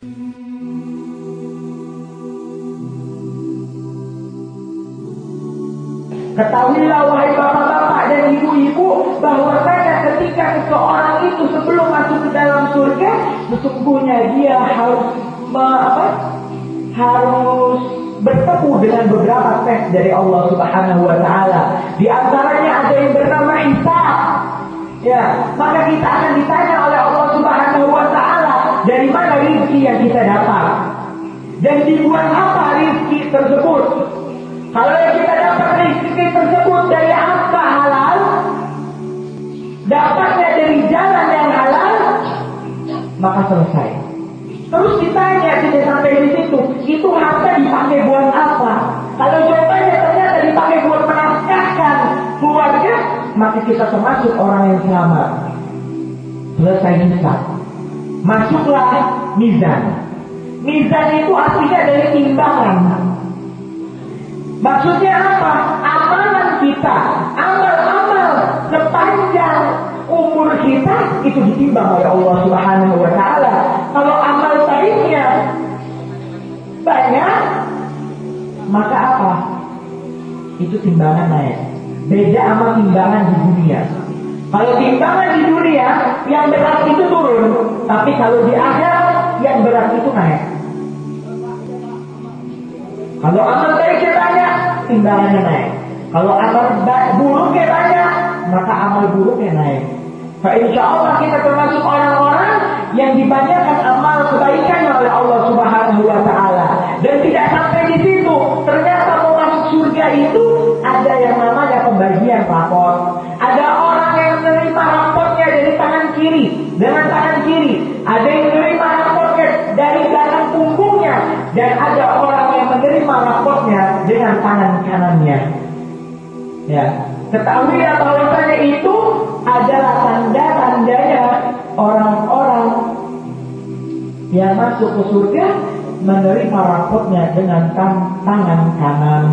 Ketahuilah wahai bapak-bapak dan ibu-ibu bahwasanya ketika seseorang itu sebelum masuk ke dalam surga sesungguhnya dia harus me, apa? harus bertemu dengan beberapa tes dari Allah Subhanahu wa taala. Di antaranya ada yang bernama hisab. Ya, maka kita akan ditanya oleh Allah Subhanahu wa rezeki yang kita dapat. Dan dibuat apa rezeki tersebut? Kalau yang kita dapat rezeki tersebut dari apa halal? Dapatnya dari jalan yang halal, maka selesai. Terus ditanya tidak sampai di situ, itu harta dipakai buat apa? Kalau jawabannya ternyata dipakai buat menafkahkan keluarga, maka kita termasuk orang yang selamat. Selesai hisab. Masuklah mizan. Mizan itu artinya dari timbangan. Maksudnya apa? Amalan kita, amal-amal sepanjang umur kita itu ditimbang oleh Allah Subhanahu wa taala. Kalau amal baiknya banyak, maka apa? Itu timbangan naik. Beda sama timbangan di dunia. Kalau timbangan di dunia yang berat itu turun, tapi kalau di akhirat yang berat itu naik. Kalau amal baiknya banyak, timbangannya naik. Kalau amal buruknya banyak, maka amal buruknya naik. Fa insya Allah kita termasuk orang-orang yang dibanyakan amal kebaikan oleh Allah Subhanahu wa taala. Dan tidak sampai di situ, ternyata mau masuk surga itu ada yang namanya pembagian rapor. Ada orang yang menerima raportnya dari tangan kiri, dengan tangan ada orang yang menerima raportnya dengan tangan kanannya. Ya, ketahuilah bahwasanya itu adalah tanda-tandanya orang-orang yang masuk ke surga menerima rapotnya dengan tangan kanan.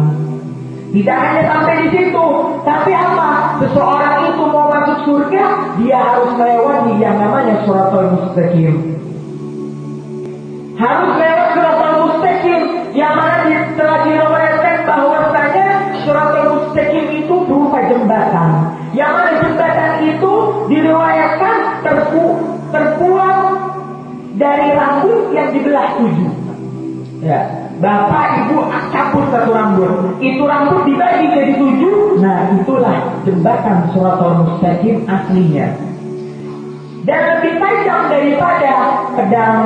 Tidak hanya sampai di situ, tapi apa? Seseorang itu mau masuk surga, dia harus melewati yang namanya suratul mustaqim. Harus lewat diriwayatkan terpu, terbuat dari rambut yang dibelah tujuh. Ya, bapak ibu campur satu rambut. Itu rambut dibagi jadi tujuh. Nah, itulah jembatan suratul mustaqim aslinya. Dan lebih tajam daripada pedang.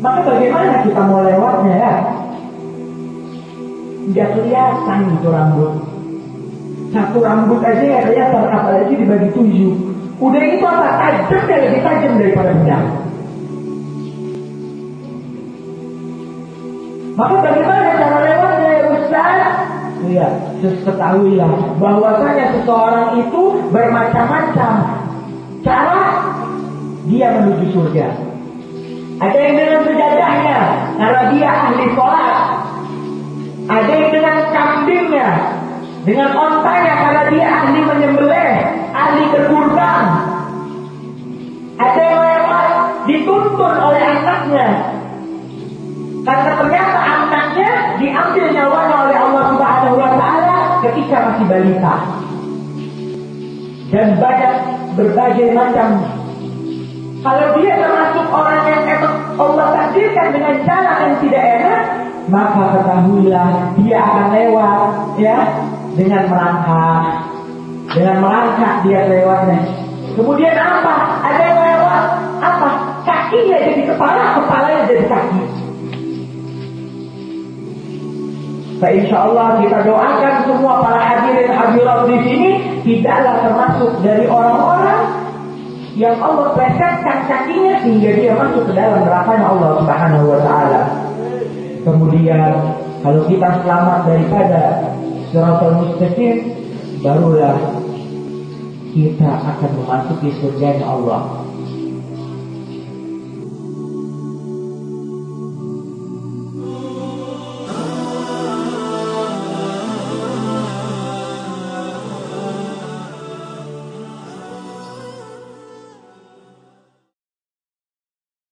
Maka bagaimana kita mau lewatnya ya? Nggak kelihatan itu rambut. Satu rambut aja ya kelihatan, apalagi dibagi tujuh. Udah itu apa? Tajamnya lebih tajam daripada pedang. Maka bagaimana cara lewatnya ya Ustaz? Iya, ketahuilah bahwasanya seseorang itu bermacam-macam cara dia menuju surga. Ada yang dengan sejadahnya, karena dia ahli sholat. Ada yang dengan kambingnya, dengan ontanya karena dia ahli menyembelih, ahli berkurban. Ada yang lewat dituntun oleh anaknya. Karena ternyata anaknya diambil nyawanya oleh Allah Subhanahu wa taala ketika masih balita. Dan banyak berbagai macam kalau dia termasuk orang yang emang Allah takdirkan dengan cara yang tidak enak, maka ketahuilah dia akan lewat ya dengan merangkak. Dengan merangkak dia lewatnya. Kemudian apa? Ada yang lewat apa? Kakinya jadi kepala, kepalanya jadi kaki. Nah, insya Allah kita doakan semua para hadirin hadirat di sini tidaklah termasuk dari orang-orang yang Allah plesetkan kakinya sehingga dia masuk ke dalam neraka Allah Subhanahu wa taala. Kemudian kalau kita selamat daripada siratal mustaqim barulah kita akan memasuki surga Allah.